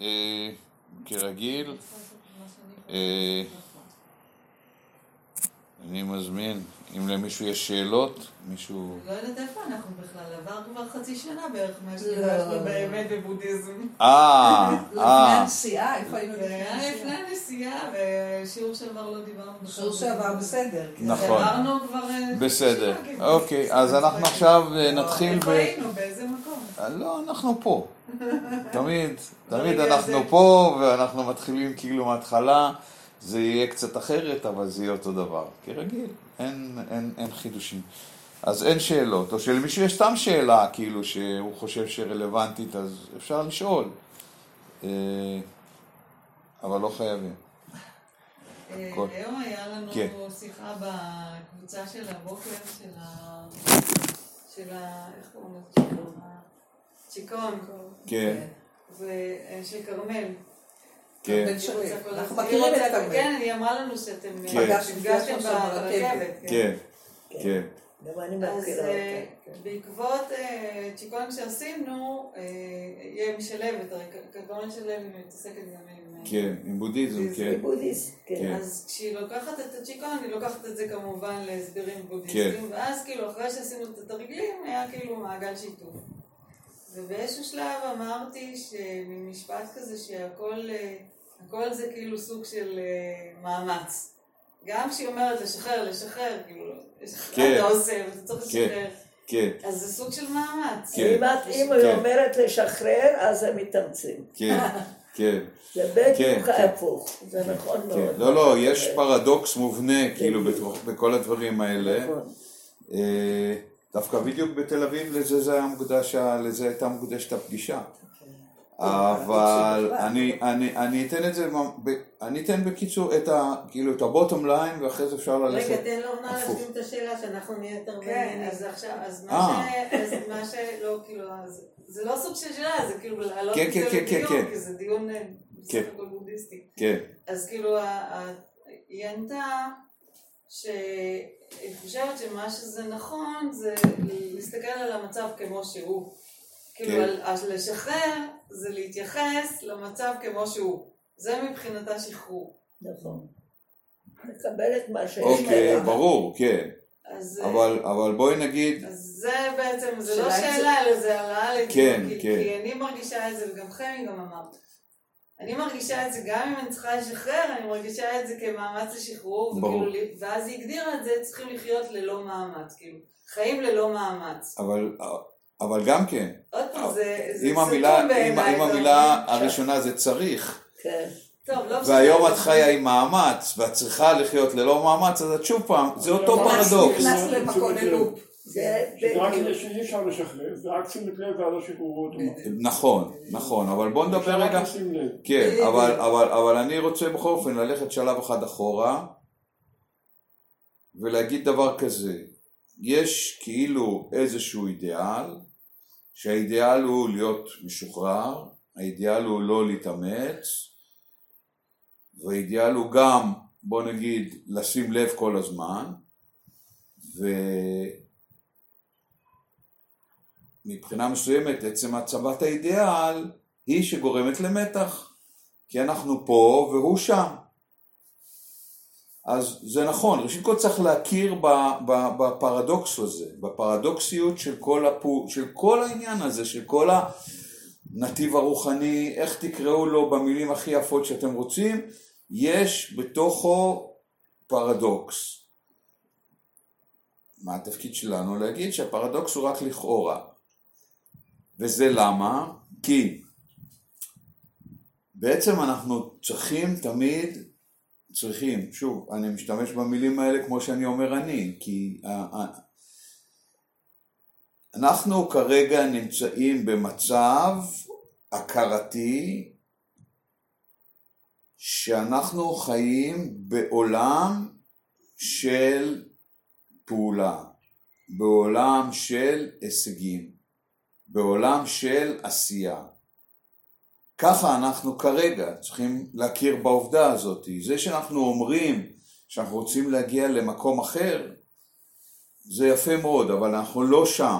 אה, כרגיל, אה, אני מזמין, אם למישהו יש שאלות, מישהו... לא יודעת איפה אנחנו בכלל, עבר כבר חצי שנה בערך מה שנפגשנו באמת בבודהיזם. אה, לפני אה, הנסיעה, איפה היינו זה היה לפני לפני הנסיעה? ושיעור שעבר לא דיברנו. שיעור שעבר בסדר. כן. נכון. עברנו כבר... אה, בסדר. כן. אוקיי, אז אנחנו עכשיו אה, נתחיל איפה ב... היינו? באיזה מקום? אה, לא, אנחנו פה. תמיד, תמיד ברגע אנחנו. פה, ואנחנו מתחילים כאילו מההתחלה. זה יהיה קצת אחרת, אבל זה יהיה אותו דבר. כרגיל, אין, אין, אין חידושים. אז אין שאלות, או שלמישהו יש סתם שאלה, כאילו, שהוא חושב שרלוונטית, אז אפשר לשאול. אה, אבל לא חייבים. אה. היום היה לנו כן. שיחה בקבוצה של הבוקר. של ה... איך קוראים לזה? צ'יקון. כן, ושל כרמל. כן, אנחנו מכירים היא את כרמל. כן, היא אמרה לנו שאתם כן. נפגשתם נפגשנו שם ברכבת. כן, כן. גם אני אז אה. כן. בעקבות אה, צ'יקון שעשינו, אה, יהיה משלבת, הרי כרמל שלו מתעסקת גם עם... אה, כן, עם בודהיזם, זה כן. כן. כן. אז כשהיא לוקחת את הצ'יקון, היא לוקחת את זה כמובן להסברים כן. בודהיסטיים, ואז כאילו אחרי שעשינו את התרגילים, היה כאילו מעגל שיתוף. ובאיזשהו שלב אמרתי ממשפט כזה שהכל אה, הכל זה כאילו סוג של אה, מאמץ. גם כשהיא אומרת לשחרר, לשחרר, כאילו, לשחרר כן. אתה עושה, ואתה צריך כן. לשחרר. כן, אז זה סוג של מאמץ. כן. אם היא כן. אומרת לשחרר, אז הם מתאמצים. כן, כן. זה בדיוק כן. ההפוך, זה נכון כן. מאוד. לא, לא, יש פרדוקס מובנה, כאילו, בכל הדברים האלה. נכון. אה, דווקא בדיוק בתל אביב לזה זה היה מוקדש, לזה הייתה מוקדשת הפגישה. אבל אני, אני, אני אתן את זה, אני אתן בקיצור את ה... כאילו את הבוטום ליין ואחרי זה אפשר ללכת. רגע, תן לאורנה הפוך. להשלים את השאלה, שאנחנו נהיה יותר כן, בעניינים. אז עכשיו, אז אה. מה ש... אז מה ש... לא, כאילו, זה לא סוג של שאלה, זה כאילו להעלות כן, את כן, זה כן, כן, לדיון, כן. כי זה דיון אה, כן. בסך הכל בודהיסטי. כן, אז כאילו, היא ענתה שהיא חושבת שמה שזה נכון זה להסתכל על המצב כמו שהוא. כאילו, כן. על- על לשחרר זה להתייחס למצב כמו שהוא. זה מבחינתה שחרור. נכון. לקבל את מה שיש אוקיי, לך. ברור, כן. אז אבל, אבל בואי נגיד, אז זה בעצם, זה לא שאלה אלא זה העלאה לדיון, כן, כי, כן. כי אני מרגישה את זה, וגם חמי גם אמר. אני מרגישה את זה, גם אם אני צריכה לשחרר, אני מרגישה את זה כמאמץ לשחרור, ברור. וכאילו, ואז היא הגדירה את זה, צריכים לחיות ללא מאמץ, כאילו, חיים ללא מאמץ. אבל, אבל גם כן, עוד פעם, זה, זה אם המילה, סתום אם, בעיניי, אם המילה? הראשונה זה צריך, כן. טוב, לא. והיום את חיה עם מאמץ, ואת צריכה לחיות ללא מאמץ, אז את שוב פעם, זה אותו פרדוקס. נכנס אלופ. זה שזה רק בדיוק. כדי שאי אפשר לשחרר, זה רק שימת לב ואז השחרור אוטומטי. נכון, נכון, אבל בוא נדבר רגע. כן, אבל, אבל, אבל אני רוצה בכל אופן ללכת שלב אחד אחורה, ולהגיד דבר כזה, יש כאילו איזשהו אידיאל, שהאידיאל הוא להיות משוחרר, האידיאל הוא לא להתאמץ, והאידיאל הוא גם, בוא נגיד, לשים לב כל הזמן, ומבחינה מסוימת עצם הצבת האידיאל היא שגורמת למתח, כי אנחנו פה והוא שם. אז זה נכון, ראשית כל צריך להכיר בפרדוקס הזה, בפרדוקסיות של כל, הפו, של כל העניין הזה, של כל הנתיב הרוחני, איך תקראו לו במילים הכי יפות שאתם רוצים, יש בתוכו פרדוקס. מה התפקיד שלנו? להגיד שהפרדוקס הוא רק לכאורה. וזה למה? כי בעצם אנחנו צריכים תמיד, צריכים, שוב, אני משתמש במילים האלה כמו שאני אומר אני, כי אנחנו כרגע נמצאים במצב הכרתי שאנחנו חיים בעולם של פעולה, בעולם של הישגים, בעולם של עשייה. ככה אנחנו כרגע צריכים להכיר בעובדה הזאת. זה שאנחנו אומרים שאנחנו רוצים להגיע למקום אחר, זה יפה מאוד, אבל אנחנו לא שם.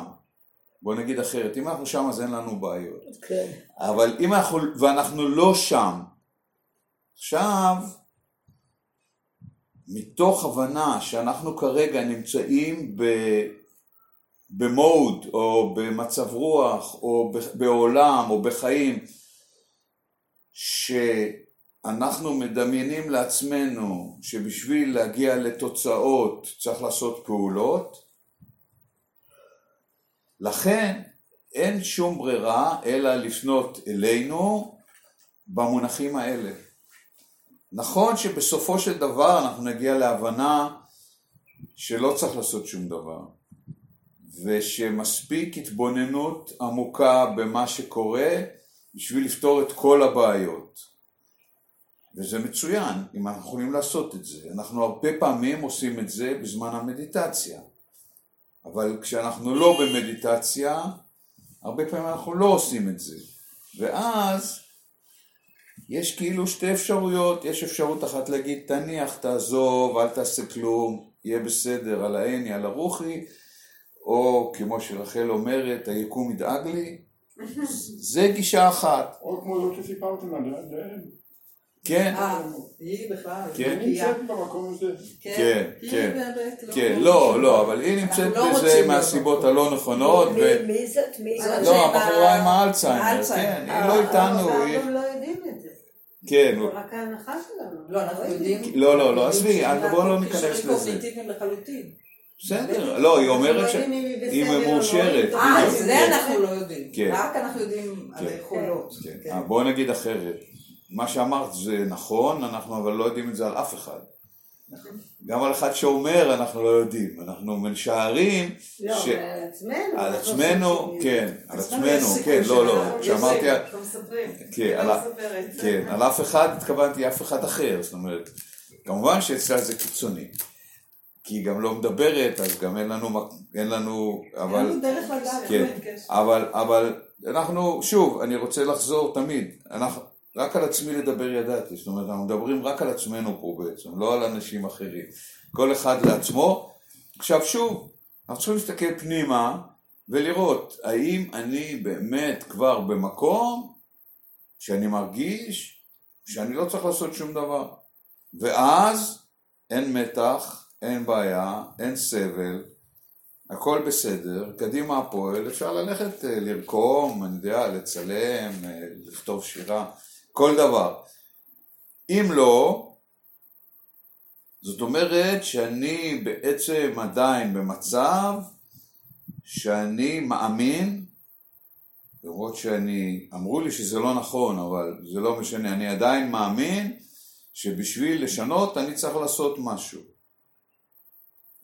בוא נגיד אחרת, אם אנחנו שם אז אין לנו בעיות. כן. אבל אם אנחנו, ואנחנו לא שם, עכשיו, מתוך הבנה שאנחנו כרגע נמצאים ב, במוד, או במצב רוח, או בעולם, או בחיים, שאנחנו מדמיינים לעצמנו שבשביל להגיע לתוצאות צריך לעשות פעולות, לכן אין שום ברירה אלא לפנות אלינו במונחים האלה. נכון שבסופו של דבר אנחנו נגיע להבנה שלא צריך לעשות שום דבר, ושמספיק התבוננות עמוקה במה שקורה בשביל לפתור את כל הבעיות. וזה מצוין, אם אנחנו יכולים לעשות את זה. אנחנו הרבה פעמים עושים את זה בזמן המדיטציה. אבל כשאנחנו לא במדיטציה, הרבה פעמים אנחנו לא עושים את זה. ואז יש כאילו שתי אפשרויות, יש אפשרות אחת להגיד תניח, תעזוב, אל תעשה כלום, יהיה בסדר, על העיני, על הרוחי, או כמו שרחל אומרת, היקום ידאג לי, זה גישה אחת, או כמו זאת שסיפרתם עליה, זה- כן, אה, היא בכלל, כן. היא נמצאת במקום הזה. כן, היא כן. באמת לא... כן, לא, לא, אבל היא נמצאת לא בזה מהסיבות הלא נכונות. מי- זאת? מי זאת? זאת לא, הבחורה עם האלצהיימר. כן, היא אה, לא איתנו. אנחנו לא יודעים את זה. כן, זה רק ההנחה שלנו. לא, אנחנו יודעים... לא, לא, לא, עזבי, בואו לא ניכנס לזה. בסדר, לא, היא אומרת לא יודעים אם היא אם בסדר היא או לא, מאושרת. אה, כן. זה בסדר. אנחנו לא יודעים. כן. רק אנחנו יודעים על כן. היכולות. כן, כן. אה, בואו נגיד אחרת. מה שאמרת זה נכון, אנחנו אבל לא יודעים את זה על אף אחד. גם על אחד שאומר אנחנו לא יודעים, אנחנו משערים לא, ש- על עצמנו. על עצמנו. כן, על עצמנו כן, לא, לא, כשאמרתי. כן, לא מספרת. כן, על אף אחד התכוונתי אף אחד אחר, זאת אומרת, כמובן שאצלה זה קיצוני, כי היא גם לא מדברת, אז גם אין לנו, אין לנו, אין אבל, לנו דרך לדעת. כן, קשר. אבל, אבל אנחנו, שוב, אני רוצה לחזור תמיד, אנחנו, רק על עצמי לדבר ידעתי, זאת אומרת, אנחנו מדברים רק על עצמנו פה בעצם, לא על אנשים אחרים, כל אחד לעצמו. עכשיו שוב, אנחנו צריכים להסתכל פנימה ולראות האם אני באמת כבר במקום שאני מרגיש שאני לא צריך לעשות שום דבר. ואז אין מתח, אין בעיה, אין סבל, הכל בסדר, קדימה הפועל, אפשר ללכת אה, לרקום, אני יודע, לצלם, אה, לכתוב שירה, כל דבר. אם לא, זאת אומרת שאני בעצם עדיין במצב שאני מאמין, למרות שאני, אמרו לי שזה לא נכון, אבל זה לא משנה, אני עדיין מאמין שבשביל לשנות אני צריך לעשות משהו.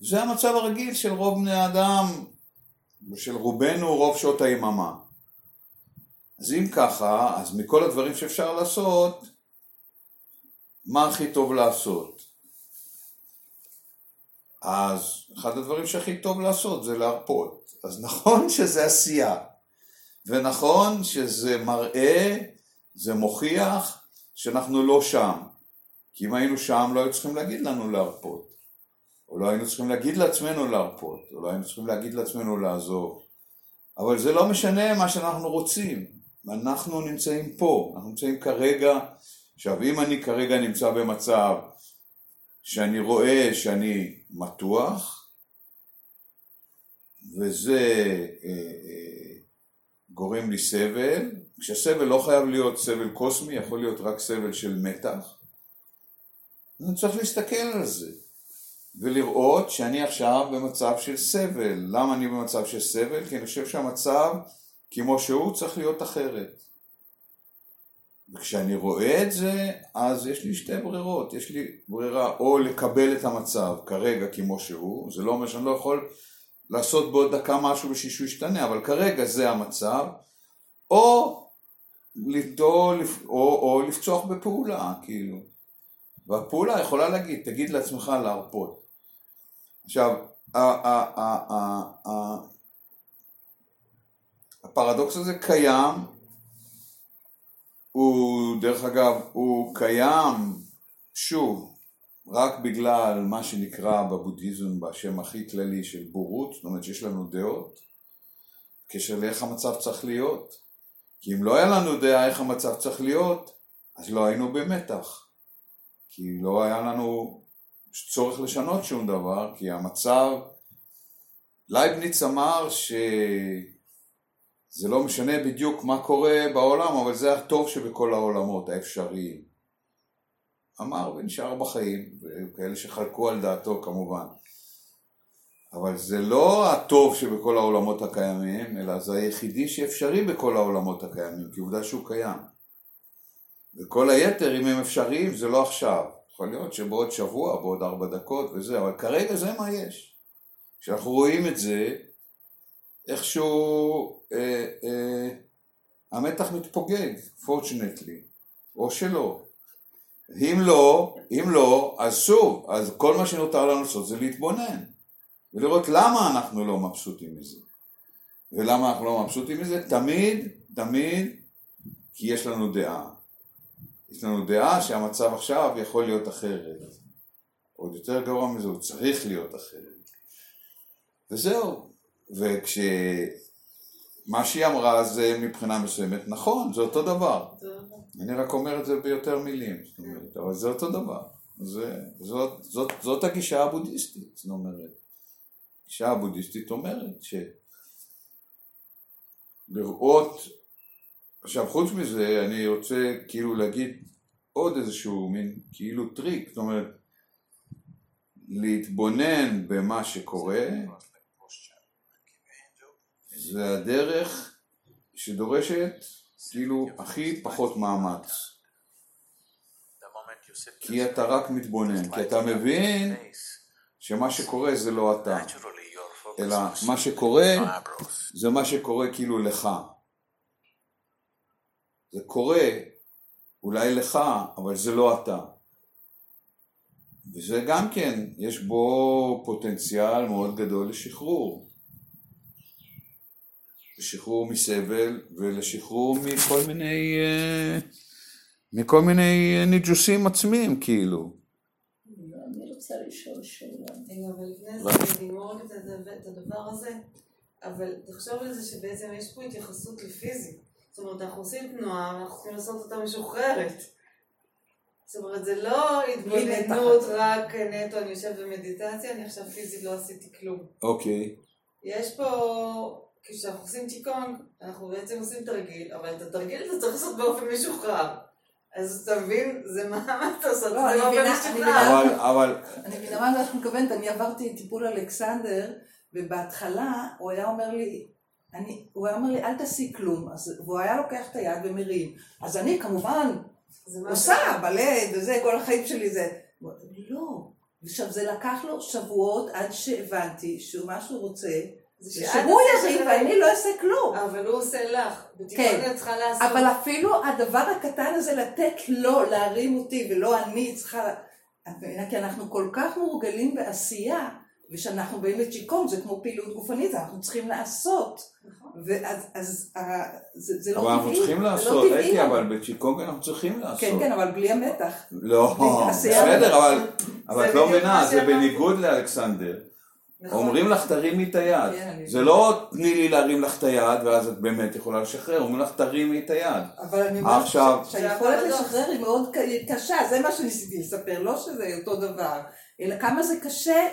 זה המצב הרגיל של רוב בני האדם, ושל רובנו רוב שעות היממה. אז אם ככה, אז מכל הדברים שאפשר לעשות, מה הכי טוב לעשות? אז אחד הדברים שהכי טוב לעשות זה להרפות. אז נכון שזה עשייה, ונכון שזה מראה, זה מוכיח שאנחנו לא שם. כי אם היינו שם לא היו צריכים להגיד לנו להרפות. או לא היינו צריכים להגיד לעצמנו להרפות, או לא היינו צריכים להגיד לעצמנו לעזוב. אבל זה לא משנה מה שאנחנו רוצים. אנחנו נמצאים פה, אנחנו נמצאים כרגע. עכשיו, אם אני כרגע נמצא במצב שאני רואה שאני מתוח, וזה אה, אה, גורם לי סבל, כשהסבל לא חייב להיות סבל קוסמי, יכול להיות רק סבל של מתח, אני צריך להסתכל על זה. ולראות שאני עכשיו במצב של סבל. למה אני במצב של סבל? כי אני חושב שהמצב כמו שהוא צריך להיות אחרת. וכשאני רואה את זה, אז יש לי שתי ברירות. יש לי ברירה או לקבל את המצב כרגע כמו שהוא, זה לא אומר שאני לא יכול לעשות בעוד דקה משהו בשביל שהוא ישתנה, אבל כרגע זה המצב, או, או, או, או לפצוח בפעולה, כאילו. והפעולה יכולה להגיד, תגיד לעצמך להרפות. עכשיו, הפרדוקס הזה קיים, הוא, דרך אגב, הוא קיים, שוב, רק בגלל מה שנקרא בבודהיזם בשם הכי כללי של בורות, זאת אומרת שיש לנו דעות, בקשר לאיך המצב צריך להיות. כי אם לא היה לנו דעה איך המצב צריך להיות, אז לא היינו במתח. כי לא היה לנו צורך לשנות שום דבר, כי המצב... לייבניץ אמר שזה לא משנה בדיוק מה קורה בעולם, אבל זה הטוב שבכל העולמות האפשריים. אמר ונשאר בחיים, וכאלה שחלקו על דעתו כמובן. אבל זה לא הטוב שבכל העולמות הקיימים, אלא זה היחידי שאפשרי בכל העולמות הקיימים, כי עובדה שהוא קיים. וכל היתר, אם הם אפשריים, זה לא עכשיו. יכול להיות שבעוד שבוע, בעוד ארבע דקות וזה, אבל כרגע זה מה יש. כשאנחנו רואים את זה, איכשהו אה, אה, המתח מתפוגג, fortunately, או שלא. אם לא, אם לא, אז שוב, אז כל מה שנותר לנו לעשות זה להתבונן. ולראות למה אנחנו לא מבסוטים מזה. ולמה אנחנו לא מבסוטים מזה? תמיד, תמיד, כי יש לנו דעה. יש לנו דעה שהמצב עכשיו יכול להיות אחרת. עוד יותר גרוע מזה, הוא צריך להיות אחרת. וזהו. וכש... מה שהיא אמרה זה מבחינה מסוימת נכון, זה אותו דבר. אני רק אומר את זה ביותר מילים, זאת אומרת, אבל זה אותו דבר. זה, זאת, זאת, זאת הגישה הבודהיסטית, זאת אומרת. הגישה הבודהיסטית אומרת שלראות, עכשיו חוץ מזה אני רוצה כאילו להגיד עוד איזשהו מין כאילו טריק, זאת אומרת להתבונן במה שקורה זה הדרך שדורשת כאילו הכי פחות מאמץ. כי אתה רק מתבונן, כי אתה מבין שמה שקורה זה לא אתה אלא מה שקורה זה מה שקורה כאילו לך זה קורה אולי לך, אבל זה לא אתה וזה גם כן, יש בו פוטנציאל מאוד גדול לשחרור לשחרור מסבל ולשחרור מכל מיני אה, מכל מיני ניג'וסים עצמיים כאילו. אני רוצה לשאול שאלה. רגע, אבל לפני זה, נגמור רק את הדבר הזה, אבל תחשוב על זה שבעצם יש פה התייחסות לפיזי. אומרת, אנחנו עושים תנועה ואנחנו צריכים לעשות אותה משוחררת. זאת אומרת, זה לא התבוננות רק נטו, אני יושב במדיטציה, אני עכשיו פיזית לא עשיתי כלום. אוקיי. יש פה, כשאנחנו עושים צ'יקונג, אנחנו בעצם עושים תרגיל, אבל את התרגיל הזה צריך לעשות באופן משוחרר. אז אתה מבין, זה מה אתה עושה, לא, זה אני באופן משוחרר. אבל, אבל, אני מבינה מה את מתכוונת, אני עברתי טיפול אלכסנדר, ובהתחלה הוא היה אומר לי, אני, הוא היה אומר לי, אל תעשי כלום, אז, והוא היה לוקח את היד ומרים. אז אני כמובן עושה בלט וזה, כל החיים שלי זה. לא. עכשיו זה לקח לו שבועות עד שהבנתי שמה שהוא רוצה, זה שהוא אחרת. ואני לא אעשה כלום. אבל הוא עושה לך. כן. את צריכה לעשות. אבל אפילו הדבר הקטן הזה לתת לו להרים אותי ולא אני צריכה? כי אנחנו כל כך מורגלים בעשייה, ושאנחנו באים לצ'יקון זה כמו פעילות גופנית, אנחנו צריכים לעשות. נכון. ואז אז, אה, זה, זה לא אבל אנחנו טבעי, צריכים לא לעשות, טבעי, אתי, אבל בצ'יקונג אנחנו צריכים לעשות. כן, כן, אבל בלי המתח. לא. בסדר, אבל אבל את לא מבינה, זה. בניגוד לאלכסנדר. נכון. אומרים לך תרימי את היד. כן, אני- זה לא תני לי להרים לך את היד ואז את באמת יכולה לשחרר, אומרים לך תרימי את היד. אבל אני אומרת שהיכולת. לשחרר היא מאוד קשה, זה מה שניסיתי לספר, לא שזה אותו דבר, אלא כמה זה קשה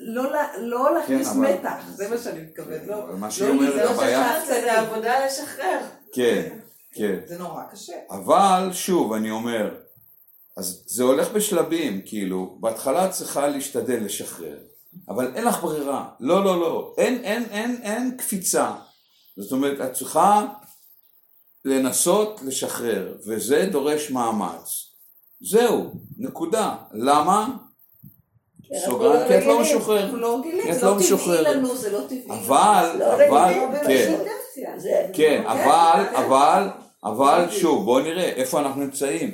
לא לא להכניס אבל- מתח, זה מה שאני מתכוונת, לא מה לא זה קטנים. עבודה לשחרר. כן, כן. זה נורא קשה. אבל שוב, אני אומר, אז זה הולך בשלבים, כאילו, בהתחלה את צריכה להשתדל לשחרר, אבל אין לך ברירה, לא, לא, לא, אין, אין, אין, אין קפיצה, זאת אומרת, את צריכה לנסות לשחרר, וזה דורש מאמץ. זהו, נקודה. למה? כי אנחנו סוגריים, כי את לא. משוחררת. אנחנו לא רגילים, כי את זה לא לא טבעי משוחררת. לנו, זה לא טבעי. אבל, אבל, כן, כן, אבל. אבל, אבל שוב, בואו נראה איפה אנחנו נמצאים.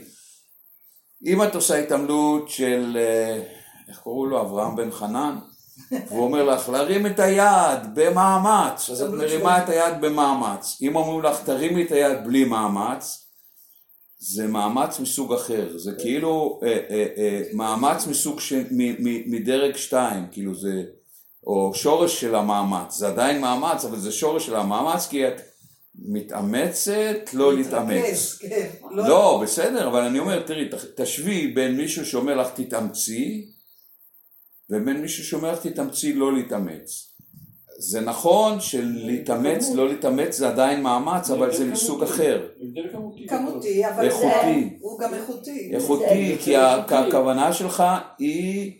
אם את עושה התעמלות של, אה, איך קראו לו, אברהם בן חנן, והוא אומר לך, להרים את היד במאמץ, אז את מרימה. את היד במאמץ. אם אומרים לך, תרימי את היד בלי מאמץ, זה מאמץ מסוג אחר, זה כאילו אה, אה, אה, מאמץ מסוג ש... מ, מ, מדרג שתיים, כאילו זה או שורש של המאמץ, זה עדיין מאמץ, אבל זה שורש של המאמץ, כי את מתאמצת לא להתאמץ. כן. לא, בסדר, אבל אני אומר, תראי, תשווי בין מישהו שאומר לך תתאמצי, ובין מישהו שאומר לך תתאמצי לא להתאמץ. זה נכון שלהתאמץ, לא להתאמץ זה עדיין מאמץ, אבל זה מסוג אחר. כמותי. כמותי, אבל זה... איכותי. הוא גם איכותי. איכותי, כי. הכוונה שלך היא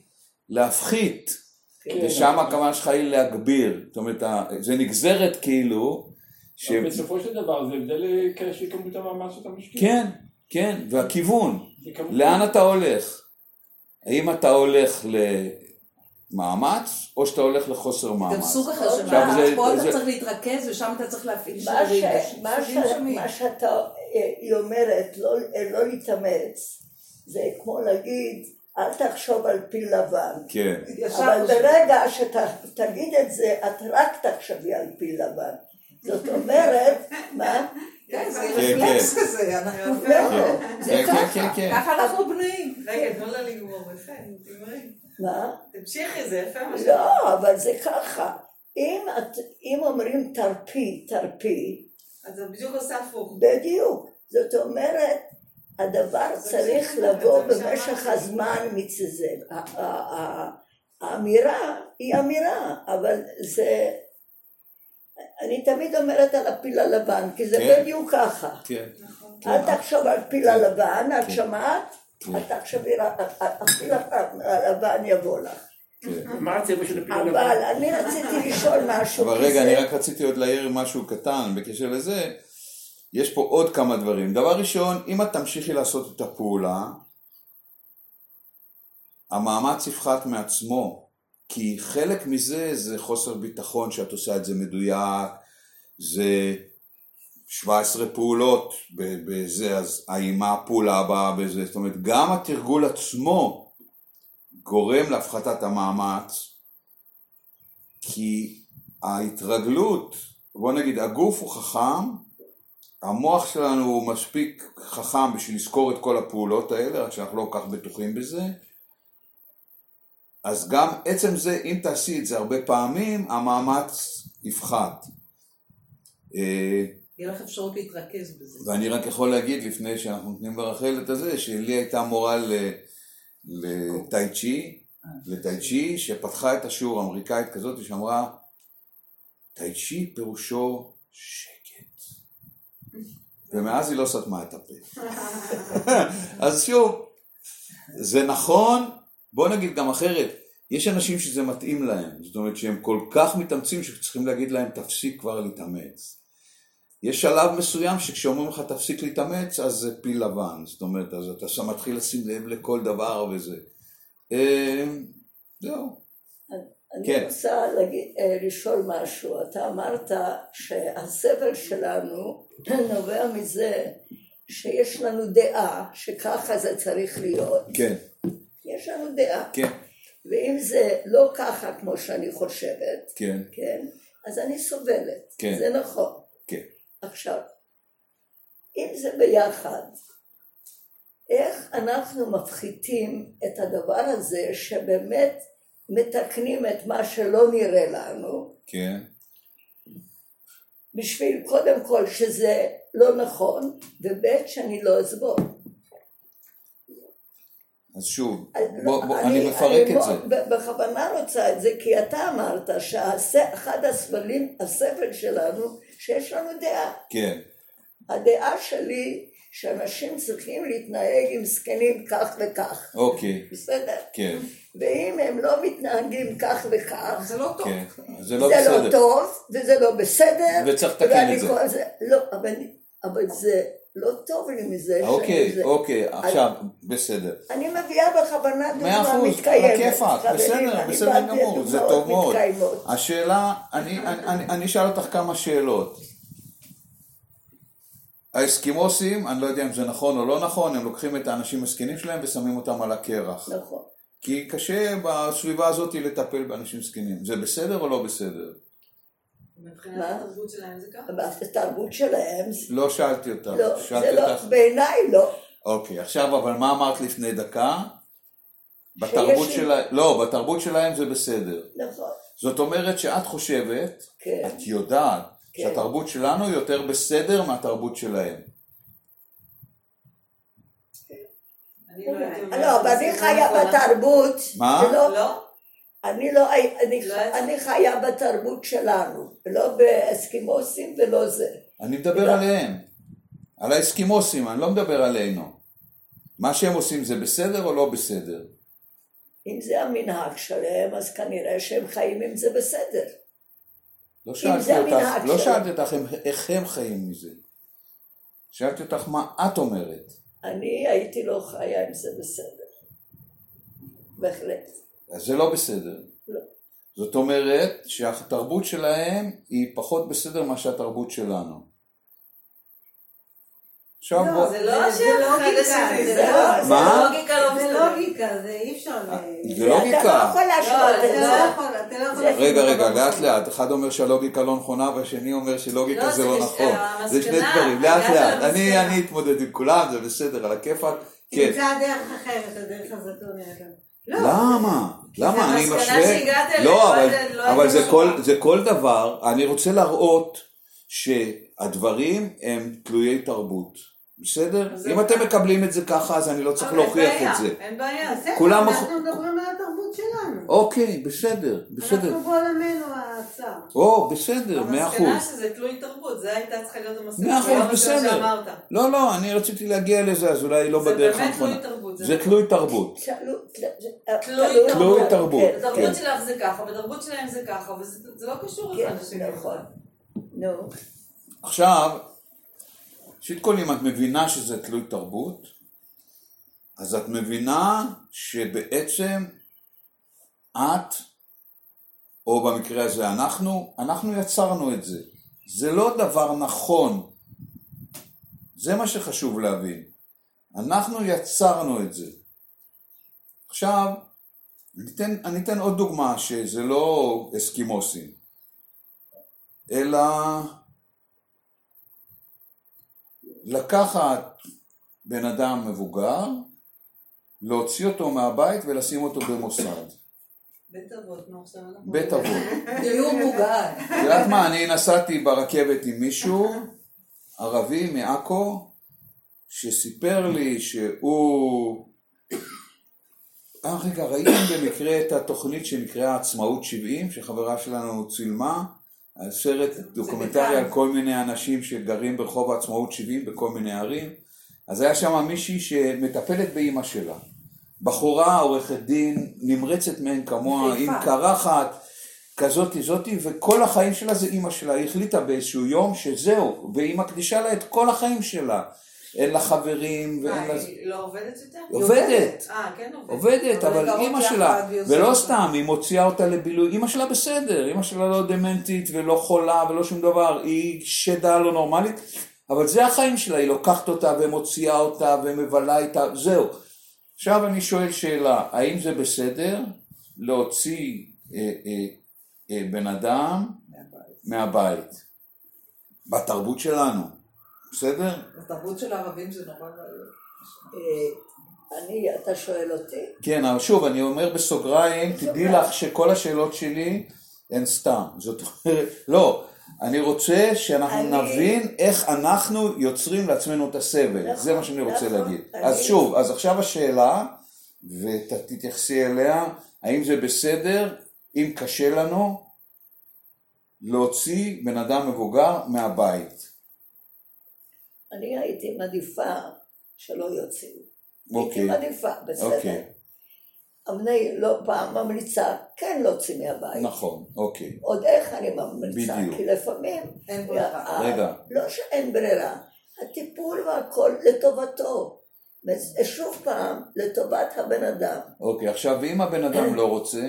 להפחית, כן, ושם אבל- הכוונה שלך היא להגביר. זאת אומרת, זה נגזרת כאילו, ש... אבל בסופו של דבר זה הבדל אה, של כמות המאמץ שאתה משקיע. כן, כן, והכיוון. לאן אתה הולך? האם אתה הולך למאמץ, או שאתה הולך לחוסר גם מאמץ? סוג אחר של מאמץ, פה אתה זה- צריך להתרכז ושם אתה צריך להפעיל מה שרירים. ש- יש מה שאתה, אה, היא אומרת, לא- אה, לא להתאמץ, זה כמו להגיד, אל תחשוב על פיל לבן. כן, אבל. ברגע שתגיד את זה, את רק תחשבי על פיל לבן. זאת אומרת, מה? כן, זה כן, רפלקס כן. כזה, אנחנו... כן, כן, ככה. כן, כן. ככה אנחנו בנויים. רגע, תנו לה לגמור, יפה, תגמרי. מה? תמשיכי, זה יפה מה ש... לא, אבל זה ככה. אם, את, אם אומרים תרפי, תרפי, אז זה בדיוק עושה הפוך. בדיוק. זאת אומרת, הדבר צריך לבוא במשך. הזמן מצזה. האמירה היא אמירה, אבל זה... אני תמיד אומרת על הפיל הלבן, כי זה כן. בדיוק ככה. כן. אל תחשוב על פיל הלבן, את כן. שמעת? אל תחשבי, הפיל הלבן יבוא לך. כן. מה הצבע של הפיל הלבן? אבל אני רציתי לשאול משהו. אבל רגע, אני רק רציתי עוד להעיר משהו קטן בקשר לזה. יש פה עוד כמה דברים. דבר ראשון, אם את תמשיכי לעשות את הפעולה, המאמץ יפחת מעצמו. כי חלק מזה זה חוסר ביטחון שאת עושה את זה מדויק, זה 17 פעולות בזה, אז האם הפעולה הבאה בזה, זאת אומרת גם התרגול עצמו גורם להפחתת המאמץ, כי ההתרגלות, בוא נגיד הגוף הוא חכם, המוח שלנו הוא מספיק חכם בשביל לזכור את כל הפעולות האלה, רק שאנחנו לא כל כך בטוחים בזה, אז גם עצם זה, אם תעשי את זה הרבה פעמים, המאמץ יפחת. אה, יהיה לך אפשרות להתרכז בזה. ואני רק יכול להגיד, לפני שאנחנו נותנים לרחל את הזה, שלי הייתה מורה לטאי צ'י, לטאי צ'י, שפתחה את השיעור אמריקאית כזאת, שאמרה, טאי צ'י פירושו שקט. ומאז היא לא סתמה את הפה. אז שוב, זה נכון, בוא נגיד גם אחרת, יש אנשים שזה מתאים להם, זאת אומרת שהם כל כך מתאמצים שצריכים להגיד להם תפסיק כבר להתאמץ. יש שלב מסוים שכשאומרים לך תפסיק להתאמץ אז זה פיל לבן, זאת אומרת אז אתה מתחיל לשים לב לכל דבר וזה. אה, זהו. אני כן. רוצה אה, לשאול משהו. אתה אמרת שהסבל שלנו נובע מזה שיש לנו דעה שככה זה צריך להיות. כן, יש לנו דעה. כן, ואם זה לא ככה כמו שאני חושבת, כן, כן, אז אני סובלת. כן. זה נכון. עכשיו, אם זה ביחד, איך אנחנו מפחיתים את הדבר הזה שבאמת מתקנים את מה שלא נראה לנו, כן, בשביל קודם כל שזה לא נכון, וב' שאני לא אסבול. אז שוב, אז בוא, לא, בוא, אני מפרק את זה. בכוונה רוצה את זה, כי אתה אמרת שאחד הסבלים, הסבל שלנו, שיש לנו דעה. כן, הדעה שלי שאנשים צריכים להתנהג עם זקנים כך וכך, אוקיי, בסדר? כן, ואם הם לא מתנהגים כך וכך, זה לא טוב. כן, זה לא זה לא בסדר. טוב, וזה לא בסדר, וצריך לתקן את זה. כל לא, אבל, אבל זה לא טוב לי מזה, אוקיי. אוקיי, עכשיו, בסדר. אני מביאה בכוונה מאה דוגמה אחוז, מתקיימת. חברים, בסדר, אני בסדר באתי גמור, זה טוב מאוד. השאלה, אני אשאל אותך כמה שאלות. האסקימוסים, אני לא יודע אם זה נכון או לא נכון, הם לוקחים את האנשים הזקנים שלהם ושמים אותם על הקרח. נכון. כי קשה בסביבה הזאת לטפל באנשים זקנים. זה בסדר או לא בסדר? מבחינת מה? התרבות שלהם זה ככה. התרבות שלהם, זה- לא שאלתי אותך. לא, זה לא. בעיניי לא. אוקיי, עכשיו אבל מה אמרת לפני דקה? בתרבות שלהם, לא, בתרבות שלהם זה בסדר. נכון. זאת אומרת שאת חושבת, כן. את יודעת, כן. שהתרבות שלנו יותר בסדר מהתרבות שלהם. אני לא לא, אבל אני חיה נכון. בתרבות. מה? ולא- לא? אני לא, אני, לא. אני חיה בתרבות שלנו, לא באסקימוסים ולא זה. אני מדבר לא. עליהם, על האסקימוסים, אני לא מדבר עלינו. מה שהם עושים זה בסדר או לא בסדר? אם זה המנהג שלהם, אז כנראה שהם חיים עם זה בסדר. לא שאלתי זה אותך, לא. שאלתי אותך איך הם חיים מזה. שאלתי אותך מה את אומרת. אני הייתי לא חיה עם זה בסדר. בהחלט. אז זה לא בסדר. לא. זאת אומרת שהתרבות שלהם היא פחות בסדר מאשר התרבות שלנו. עכשיו לא, בוא... זה לא זה לוגיקה, זה זה לא- לא- זה מה? לוגיקה לא זה. לוגיקה, זה אי אפשר... ל- זה אתה לא לוגיקה. יכול להשוות לא, את זה. לא יכול, אתה לא יכול... רגע, רגע, לאט לאט. אחד אומר שהלוגיקה לא נכונה והשני אומר שלוגיקה לא, זה זה לא נכון. המסקנה, זה שני דברים, לאט לאט. אני אתמודד עם כולם, זה בסדר, על הכיפאק. כן. תמצא דרך אחרת, הדרך הזאת לא לנו. לא, למה? למה? אני משווה... לא, לא אבל- לא אבל זה כל- חשובה. זה כל דבר, אני רוצה להראות שהדברים הם תלויי תרבות. בסדר? זה- אם אתם מקבלים את זה ככה, אז אני לא צריך להוכיח אין את בעיה, זה. אין בעיה. בסדר, כולם אנחנו מדברים על התרבות שלנו. אוקיי, בסדר, בסדר. אנחנו בעולמנו הצר. או, בסדר, מאה אחוז. המסקנה שזה תלוי תרבות, זה הייתה צריכה להיות המסקנה. מאה אחוז, זה לא בסדר. לא, לא, אני רציתי להגיע לזה, אז אולי לא זה בדרך באמת הנכונה. תלוי תרבות, זה זה. תלוי תרבות. תלוי תרבות. כן, התרבות כן. שלך זה ככה, והתרבות שלהם זה ככה, וזה זה לא קשור כן, אחד לשני. נכון. נו, עכשיו, ראשית כל אם את מבינה שזה תלוי תרבות, אז את מבינה שבעצם את, או במקרה הזה אנחנו, אנחנו יצרנו את זה. זה לא דבר נכון. זה מה שחשוב להבין. אנחנו יצרנו את זה. עכשיו, אני אתן, אני אתן עוד דוגמה שזה לא אסקימוסים, אלא לקחת בן אדם מבוגר, להוציא אותו מהבית ולשים אותו במוסד. בית אבות, נו עכשיו אנחנו... בית אבות. דיור מוגן. את יודעת מה, אני נסעתי ברכבת עם מישהו, ערבי מעכו, שסיפר לי שהוא... אה, רגע, ראיתם במקרה את התוכנית שנקראה עצמאות 70, שחברה שלנו צילמה? סרט דוקומנטרי. על כל מיני אנשים שגרים ברחוב העצמאות 70 בכל מיני ערים. אז היה שם מישהי שמטפלת באימא שלה. בחורה, עורכת דין, נמרצת מאין כמוה. עם קרחת, כזאתי זאתי, וכל החיים שלה זה אימא שלה. היא החליטה באיזשהו יום שזהו, והיא מקדישה לה את כל החיים שלה. אין לה חברים ואין לה... היא לא עובדת יותר? היא עובדת. אה, כן עובדת. עובדת, אבל אימא שלה, ולא. סתם, היא מוציאה אותה לבילוי, אימא שלה בסדר, אימא שלה לא דמנטית ולא חולה ולא שום דבר, היא שדה לא נורמלית, אבל זה החיים שלה, היא לוקחת אותה ומוציאה אותה ומבלה איתה, זהו. עכשיו אני שואל שאלה, האם זה בסדר להוציא אה, אה, אה, בן אדם מהבית, בתרבות שלנו, בסדר? בתרבות של הערבים זה נורא. אה, אני, אתה שואל אותי? כן, אבל שוב, אני אומר בסוגריים, תדעי לך שכל השאלות שלי הן סתם. זאת אומרת, לא, אני רוצה שאנחנו אני- נבין איך אנחנו יוצרים לעצמנו את הסבל. נכון, זה מה שאני רוצה נכון. להגיד. אני- אז שוב, אז עכשיו השאלה, ותתייחסי אליה, האם זה בסדר, אם קשה לנו, להוציא בן אדם מבוגר מהבית. אני הייתי מעדיפה שלא יוציאו. אוקיי, הייתי מעדיפה, בסדר. אוקיי, אני לא פעם ממליצה כן להוציא מהבית. נכון, אוקיי. עוד איך אני ממליצה, בדיוק. כי לפעמים... אין ברירה. ה- רגע. לא שאין ברירה, הטיפול והכל לטובתו. וזה שוב פעם, לטובת הבן אדם. אוקיי, עכשיו, ואם הבן אדם לא רוצה,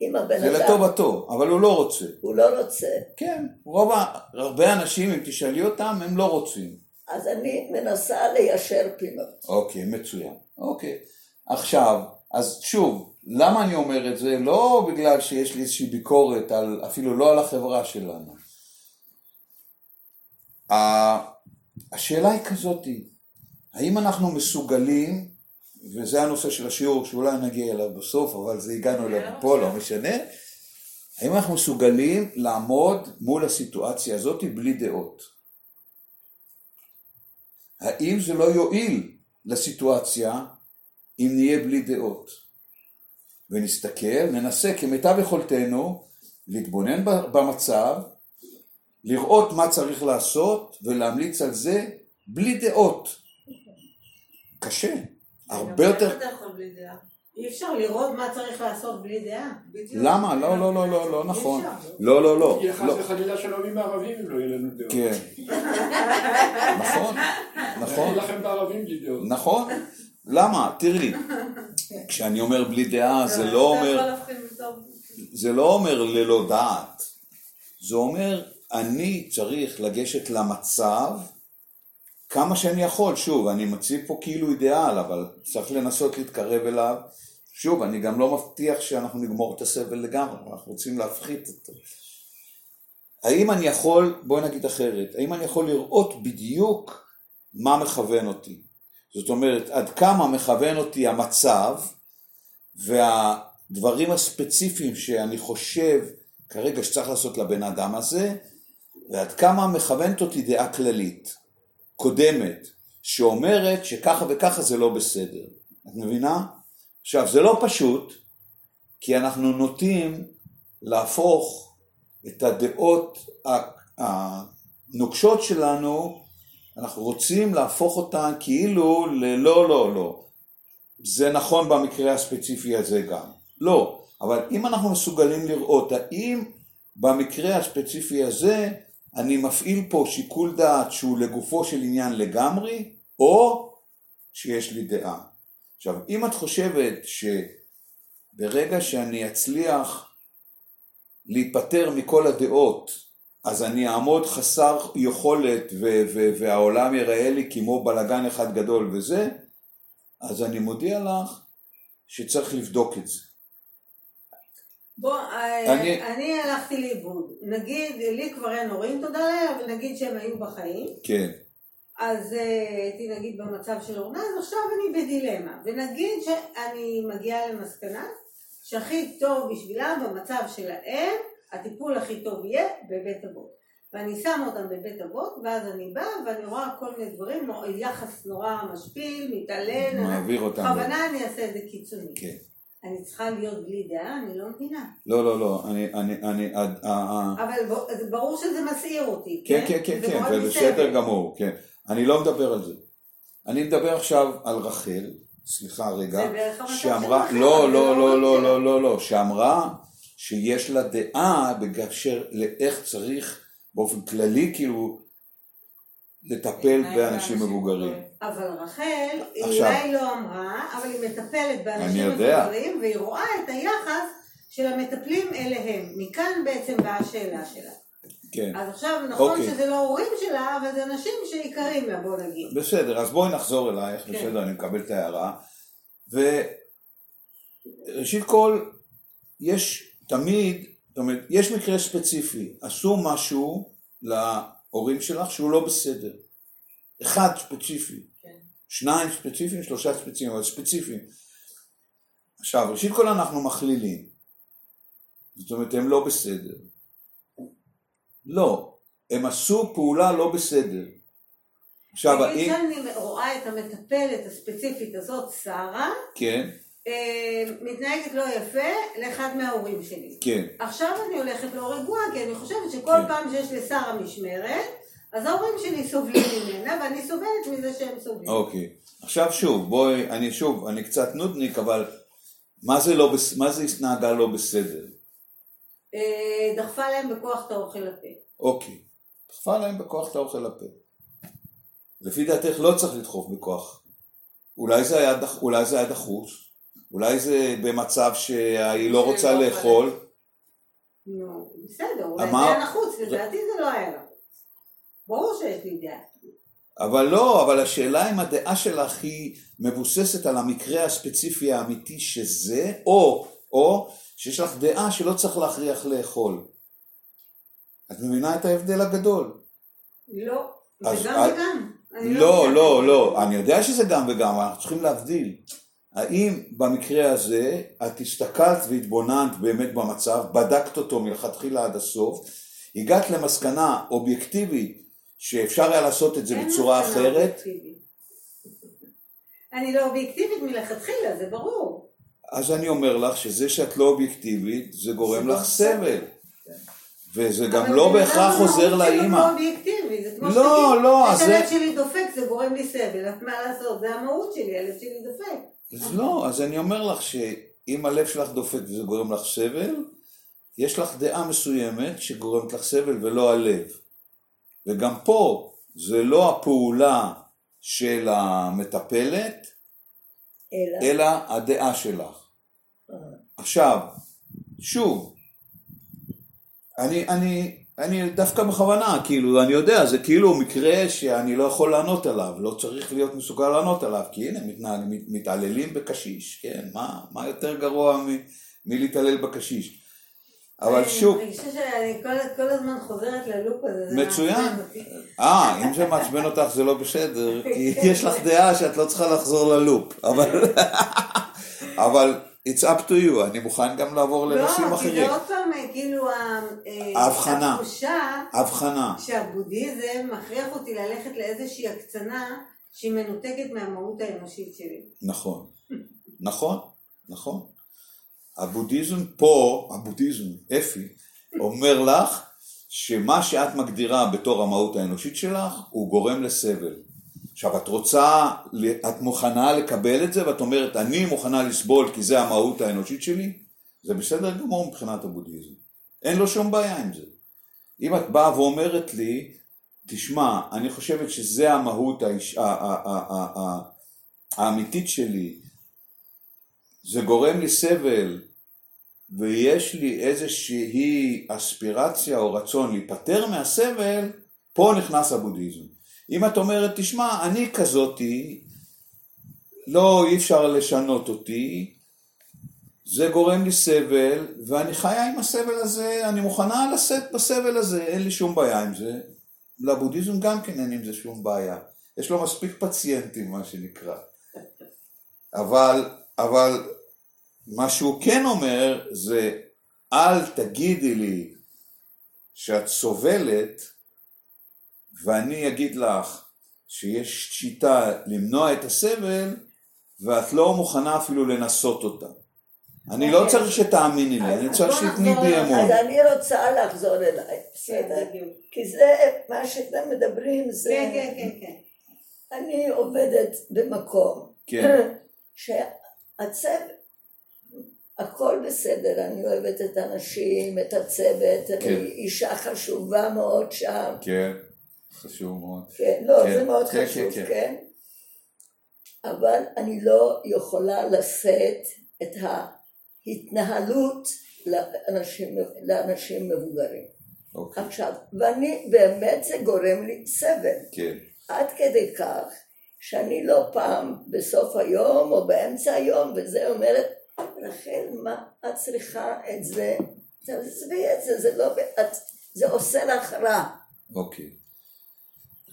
אם הבן זה אדם, לטובתו, אבל הוא לא רוצה. הוא לא רוצה, כן, רוב. הרבה אנשים, אם תשאלי אותם, הם לא רוצים. אז אני מנסה ליישר פינות. אוקיי, מצוין. אוקיי. עכשיו, אז שוב, למה אני אומר את זה? לא בגלל שיש לי איזושהי ביקורת, על, אפילו לא על החברה שלנו. ה- השאלה היא כזאתי, האם אנחנו מסוגלים, וזה הנושא של השיעור שאולי נגיע אליו בסוף, אבל זה הגענו אליו לא פה, לא עכשיו. משנה, האם אנחנו מסוגלים לעמוד מול הסיטואציה הזאת בלי דעות? האם זה לא יועיל לסיטואציה אם נהיה בלי דעות? ונסתכל, ננסה כמיטב יכולתנו להתבונן במצב, לראות מה צריך לעשות ולהמליץ על זה בלי דעות. קשה, הרבה יותר... איך אתה יכול בלי דעה? אי אפשר לראות מה צריך לעשות בלי דעה. למה? לא, לא, לא, לא, לא נכון. לא, לא, לא. יהיה חס לא. וחלילה של ערבים וערבים אם לא יהיה לנו דעות. כן. נכון, נכון. אין לכם בערבים בלי דעות. נכון. למה? תראי, כשאני אומר בלי דעה זה לא אתה יכול אומר. זה לא אומר ללא דעת. זה אומר, אני צריך לגשת למצב כמה שאני יכול. שוב, אני מציב פה כאילו אידיאל, אבל צריך לנסות להתקרב אליו. שוב, אני גם לא מבטיח שאנחנו נגמור את הסבל לגמרי, אנחנו רוצים להפחית אותו. האם אני יכול, בואי נגיד אחרת, האם אני יכול לראות בדיוק מה מכוון אותי? זאת אומרת, עד כמה מכוון אותי המצב והדברים הספציפיים שאני חושב כרגע שצריך לעשות לבן אדם הזה, ועד כמה מכוונת אותי דעה כללית, קודמת, שאומרת שככה וככה זה לא בסדר. את מבינה? עכשיו, זה לא פשוט, כי אנחנו נוטים להפוך את הדעות הנוקשות שלנו, אנחנו רוצים להפוך אותן כאילו ללא, לא, לא. זה נכון במקרה הספציפי הזה גם. לא, אבל אם אנחנו מסוגלים לראות האם במקרה הספציפי הזה אני מפעיל פה שיקול דעת שהוא לגופו של עניין לגמרי, או שיש לי דעה. עכשיו, אם את חושבת שברגע שאני אצליח להיפטר מכל הדעות, אז אני אעמוד חסר יכולת והעולם ייראה לי כמו בלגן אחד גדול וזה, אז אני מודיע לך שצריך לבדוק את זה. בוא, אני- אני... אני הלכתי לאיבוד. נגיד, לי כבר אין הורים, תודה לאל, אבל נגיד שהם היו בחיים. כן, אז אה, הייתי נגיד במצב של אורנה, אז עכשיו אני בדילמה. ונגיד שאני מגיעה למסקנה שהכי טוב בשבילם במצב שלהם, הטיפול הכי טוב יהיה בבית אבות. ואני שמה אותם בבית אבות, ואז אני באה ואני רואה כל מיני דברים, יחס נורא משפיל, מתעלל, מעביר אותם. בכוונה אני אעשה את זה קיצוני. כן. אני צריכה להיות בלי דעה? אני לא מבינה. לא, לא, לא, אני, אני, אני, עד- ה- ה- אבל ברור שזה מסעיר אותי, כן, כן, כן, כן, זה לי בסדר. גמור, כן. אני לא מדבר על זה. אני מדבר עכשיו על רחל, סליחה רגע, שאמרה, לא, לא, לא, לא, רוצה. לא, לא, לא, שאמרה שיש לה דעה בקשר לאיך צריך באופן כללי כאילו לטפל באנשים מבוגרים. אבל רחל, היא. אולי לא אמרה, אבל היא מטפלת באנשים. מבוגרים, והיא רואה את היחס של המטפלים אליהם. מכאן בעצם באה השאלה שלה. כן. אז עכשיו, נכון אוקיי. שזה לא הורים שלה, אבל זה אנשים שיקרים לה, בוא נגיד. בסדר, אז בואי נחזור אלייך, כן. בסדר, אני מקבל את ההערה. וראשית כל, יש תמיד, זאת אומרת, יש מקרה ספציפי, עשו משהו להורים שלך שהוא לא בסדר. אחד ספציפי. כן. שניים ספציפיים, שלושה ספציפיים, אבל ספציפיים. עכשיו, ראשית כל אנחנו מכלילים. זאת אומרת, הם לא בסדר. לא, הם עשו פעולה לא בסדר. עכשיו, האם... שאני רואה את המטפלת הספציפית הזאת, שרה, כן, אה, מתנהגת לא יפה לאחד מההורים שלי. כן. עכשיו אני הולכת לא רגועה, כי אני חושבת שכל כן. פעם שיש לשרה משמרת, אז ההורים שלי סובלים ממנה, ואני סובלת מזה שהם סובלים. אוקיי. עכשיו שוב, בואי, אני שוב, אני קצת נודניק, אבל מה זה לא. מה זה התנהגה לא בסדר? אה, דחפה להם בכוח את האוכל לפה. אוקיי. דחפה להם בכוח את האוכל לפה. לפי דעתך לא צריך לדחוף בכוח. אולי זה היה, דח... אולי זה היה דחוס, אולי זה במצב שהיא לא רוצה שלא לאכול. נו, בסדר, אולי זה היה נחוץ, לדעתי זה לא היה נחוץ. ברור שיש לי דעה. אבל לא, אבל השאלה אם הדעה שלך היא מבוססת על המקרה הספציפי האמיתי שזה, או, או שיש לך דעה שלא צריך להכריח לאכול. את מבינה את ההבדל הגדול? לא, זה גם את- וגם. לא, מבינה. לא, לא, אני יודע שזה גם וגם, אנחנו צריכים להבדיל. האם במקרה הזה את הסתכלת והתבוננת באמת במצב, בדקת אותו מלכתחילה עד הסוף, הגעת למסקנה אובייקטיבית שאפשר היה לעשות את זה בצורה אחרת. אני לא אובייקטיבית מלכתחילה, זה ברור. אז אני אומר לך שזה שאת לא אובייקטיבית, זה גורם לך סבל. וזה גם אבל לא בהכרח שלו לאימא. לא אובייקטיבי, זה כמו לא, לא, אז זה- שלי דופק, זה גורם לי סבל, אז מה לעשות, זה המהות שלי, הלב שלי דופק. אז לא, אז אני אומר לך שאם הלב שלך דופק וזה גורם לך סבל, יש לך דעה מסוימת שגורמת לך סבל ולא הלב. וגם פה זה לא הפעולה של המטפלת, אלא, אלא הדעה שלך. עכשיו, שוב, אני, אני, אני דווקא בכוונה, כאילו, אני יודע, זה כאילו מקרה שאני לא יכול לענות עליו, לא צריך להיות מסוגל לענות עליו, כי הנה, מתנהג, מת, מתעללים בקשיש, כן, מה, מה יותר גרוע מ, מלהתעלל בקשיש? אבל שוב, אני מרגישה שאני כל- כל הזמן חוזרת ללופ הזה, זה מצוין. אה, אם זה מעצבן אותך זה לא בסדר, כי יש לך דעה שאת לא צריכה לחזור ללופ, אבל, אבל it's up to you, אני מוכן גם לעבור לנושאים לא, כי אחרים. זה עוד פעם אה, כאילו אה, ההבחנה. התחושה הבחנה, שהבודהיזם מכריח אותי ללכת לאיזושהי הקצנה שהיא מנותקת מהמהות האנושית שלי. נכון, נכון, נכון. הבודהיזם פה, הבודהיזם, אפי, אומר לך שמה שאת מגדירה בתור המהות האנושית שלך, הוא גורם לסבל. עכשיו, את רוצה, את מוכנה לקבל את זה, ואת אומרת, אני מוכנה לסבול כי זה המהות האנושית שלי, זה בסדר גמור מבחינת הבודהיזם. אין לו שום בעיה עם זה. אם את באה ואומרת לי, תשמע, אני חושבת שזה המהות האיש, האמיתית שלי, זה גורם לי סבל, ויש לי איזושהי אספירציה או רצון להיפטר מהסבל, פה נכנס הבודהיזם. אם את אומרת, תשמע, אני כזאתי, לא, אי אפשר לשנות אותי, זה גורם לי סבל, ואני חיה עם הסבל הזה, אני מוכנה לשאת בסבל הזה, אין לי שום בעיה עם זה. לבודהיזם גם כן אין עם זה שום בעיה. יש לו מספיק פציינטים, מה שנקרא. אבל, אבל מה שהוא כן אומר זה, אל תגידי לי שאת סובלת, ואני אגיד לך שיש שיטה למנוע את הסבל, ואת לא מוכנה אפילו לנסות אותה. אני לא צריך שתאמיני לי, אני צריך שתתני בי. אמון. אז אני רוצה לחזור אליי, בסדר? כן. כי זה, מה שאתם מדברים זה... כן, כן, כן, כן. אני עובדת במקום כן. שהצוות, הכל בסדר, אני אוהבת את האנשים, את הצוות, כן. אני אישה חשובה מאוד שם, כן, חשוב מאוד. כן, לא, כן, זה מאוד כן, חשוב, כן, כן. כן, אבל אני לא יכולה לשאת את ההתנהלות לאנשים, לאנשים מבוגרים. אוקיי, עכשיו, ואני, באמת זה גורם לי סבל. כן, עד כדי כך שאני לא פעם בסוף היום או באמצע היום וזה אומרת, רחל, מה את צריכה את זה? תעזבי את זה, זה לא, את, זה עושה לך רע. אוקיי.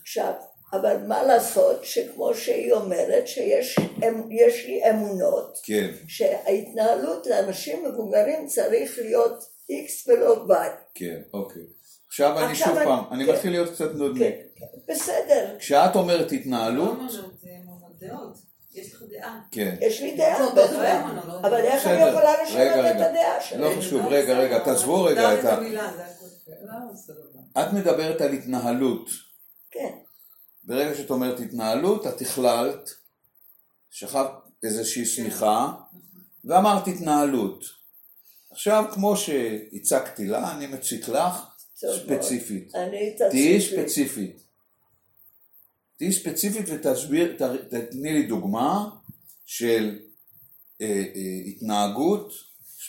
עכשיו, אבל מה לעשות שכמו שהיא אומרת שיש אמ- יש לי אמונות כן, שההתנהלות לאנשים מבוגרים צריך להיות X ולא Y. כן, אוקיי. עכשיו אני שוב אני- פעם, אני כן. מתחיל להיות קצת נודניק. כן, בסדר, כשאת אומרת לא התנהלות, אמונות, זה אמונות דעות. יש לך דעה. כן. יש לי דעה, בהחלט, אמונה, לא אבל איך אני. יכולה לשנות את. הדעה שלי? לא חשוב, רגע, רגע, תעזבו רגע את ה... לא. את מדברת על התנהלות. כן. ברגע שאת אומרת התנהלות, את הכללת, שכבת איזושהי שמיכה, ואמרת התנהלות. עכשיו, כמו שהצגתי לה, אני מציק לך. ספציפית. אני תהיי. ספציפית. תהיי ספציפית ותסביר, תתני לי דוגמה של אה, אה, התנהגות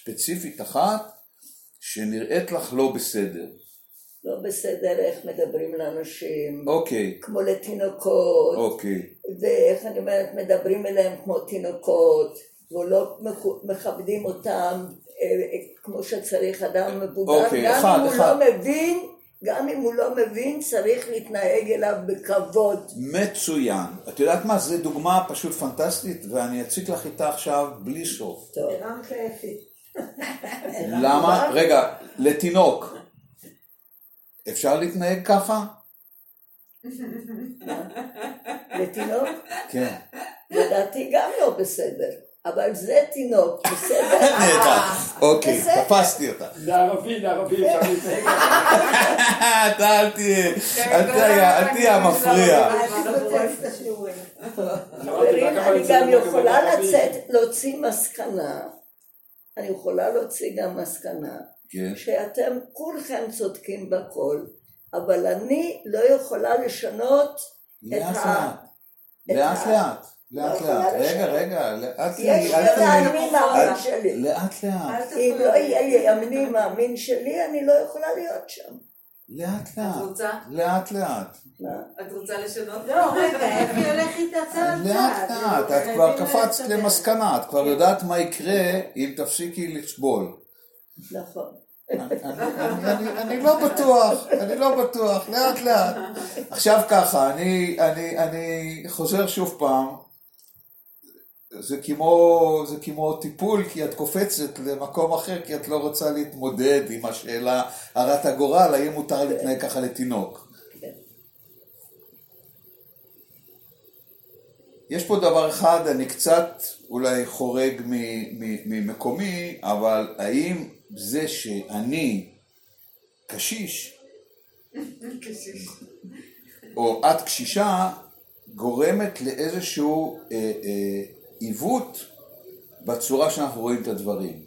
ספציפית אחת שנראית לך לא בסדר. לא בסדר איך מדברים לאנשים, אוקיי, כמו לתינוקות, אוקיי, ואיך אני אומרת, מדברים אליהם כמו תינוקות, ולא מכבדים אותם אה, אה, כמו שצריך אדם מבוגר, אוקיי, גם אחד, אם הוא אחד. לא מבין, גם אם הוא לא מבין, צריך להתנהג אליו בכבוד. מצוין. את יודעת מה? זו דוגמה פשוט פנטסטית, ואני אציג לך איתה עכשיו בלי סוף. טוב. הרמת. למה? רגע, לתינוק. אפשר להתנהג ככה? לתינוק, כן. לדעתי גם לא בסדר. אבל זה תינוק, בסדר? נהדר. אוקיי. תפסתי אותה. לערבי, לערבי אפשר להתנהג. אתה אל תהיה, אל תהיה, אל תהיה המפריע. את אני גם יכולה. לצאת, להוציא מסקנה. אני יכולה להוציא גם מסקנה. כן. שאתם כולכם צודקים בכל, אבל אני לא יכולה לשנות לאט ה- לאט. לאט לאט. לא לאט. רגע. רגע, לאט יש לאט. לאט לאט. אם לא יהיה לי האמין מאמין שלי, אני לא יכולה להיות שם. לאט את לאט. לאט לאט. את רוצה לשנות? לא, רגע, אפי הולך איתה צעד. לאט לאט. את כבר קפצת. למסקנה. את כבר יודעת מה יקרה אם תפסיקי לסבול. נכון. אני- לא בטוח, אני לא בטוח, לאט לאט. עכשיו ככה, אני, אני, אני חוזר שוב פעם, זה כמו, זה כמו טיפול, כי את קופצת למקום אחר, כי את לא רוצה להתמודד עם השאלה הרת הגורל, האם מותר להתנהג ככה לתינוק. יש פה דבר אחד, אני קצת אולי חורג מ- מ- ממקומי, אבל האם זה שאני קשיש, או את קשישה, גורמת לאיזשהו אה, אה, עיוות בצורה שאנחנו רואים את הדברים.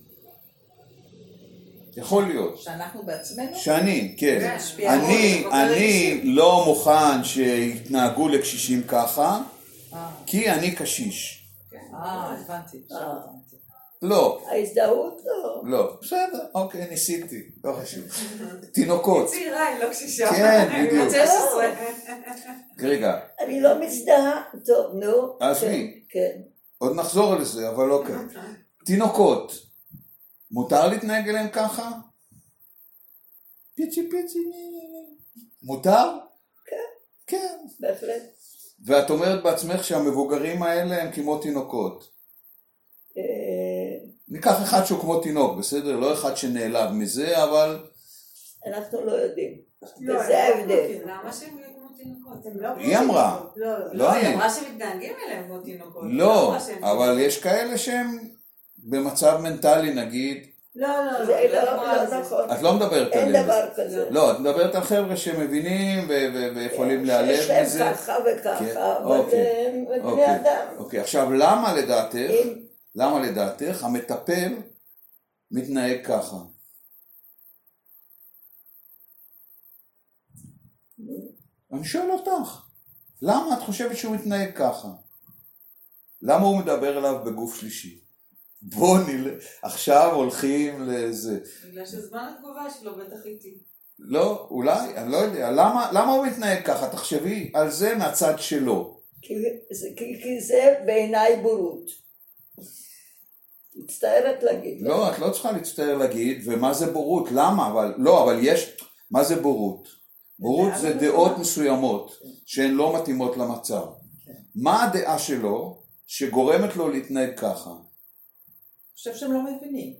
יכול להיות. שאנחנו בעצמנו? שאני, כן. כן, אני, אני לא מוכן שיתנהגו לקשישים ככה, אה, כי אני קשיש. אה, הבנתי. עכשיו אה. הבנתי. לא, ההזדהות לא. לא, בסדר, אוקיי, ניסיתי, לא חשוב. תינוקות, צעירה, היא לא קשישה. כן, היא בדיוק. בת 16. רגע, אני לא מזדהה. טוב, נו. עזבי. כן, כן. עוד נחזור לזה, אבל אוקיי. תינוקות, מותר להתנהג אליהם ככה? פיצי פיצי, מותר? כן. בהחלט. ואת אומרת בעצמך שהמבוגרים האלה הם כמו תינוקות. אה, ניקח אחד שהוא כמו תינוק, בסדר? לא אחד שנעלב מזה, אבל... אנחנו לא יודעים. לא, וזה לא ההבדל. למה שהם יהיו תינוקות? לא היא אמרה. לא, לא. לא היא אני. אמרה שמתנהגים אליהם כמו תינוקות. לא, אבל. יש כאלה שהם במצב מנטלי נגיד, לא, לא, זה לא. לא, לא נכון. את לא מדברת אין עליהם. דבר כזה. לא, את מדברת על חבר'ה שמבינים ויכולים שיש להיעלב להם מזה. ככה כן, וככה, אבל אוקיי, הם בני אוקיי. אדם. אוקיי, עכשיו למה לדעתך, למה לדעתך המטפל מתנהג ככה? אני שואל אותך, למה את חושבת שהוא מתנהג ככה? למה הוא מדבר אליו בגוף שלישי? בוא נל... עכשיו הולכים לזה. בגלל שזמן התגובה שלו בטח איטי. לא, אולי, אני לא יודע. למה, למה הוא מתנהג ככה? תחשבי על זה מהצד שלו. כי- כי זה בעיניי בורות. מצטערת להגיד. לא, את לא צריכה להצטער להגיד, ומה זה בורות? למה? אבל, לא, אבל יש, מה זה בורות? בורות זה דעות מסוימות שהן לא מתאימות למצב. מה הדעה שלו שגורמת לו להתנהג ככה? אני חושב שהם לא מבינים.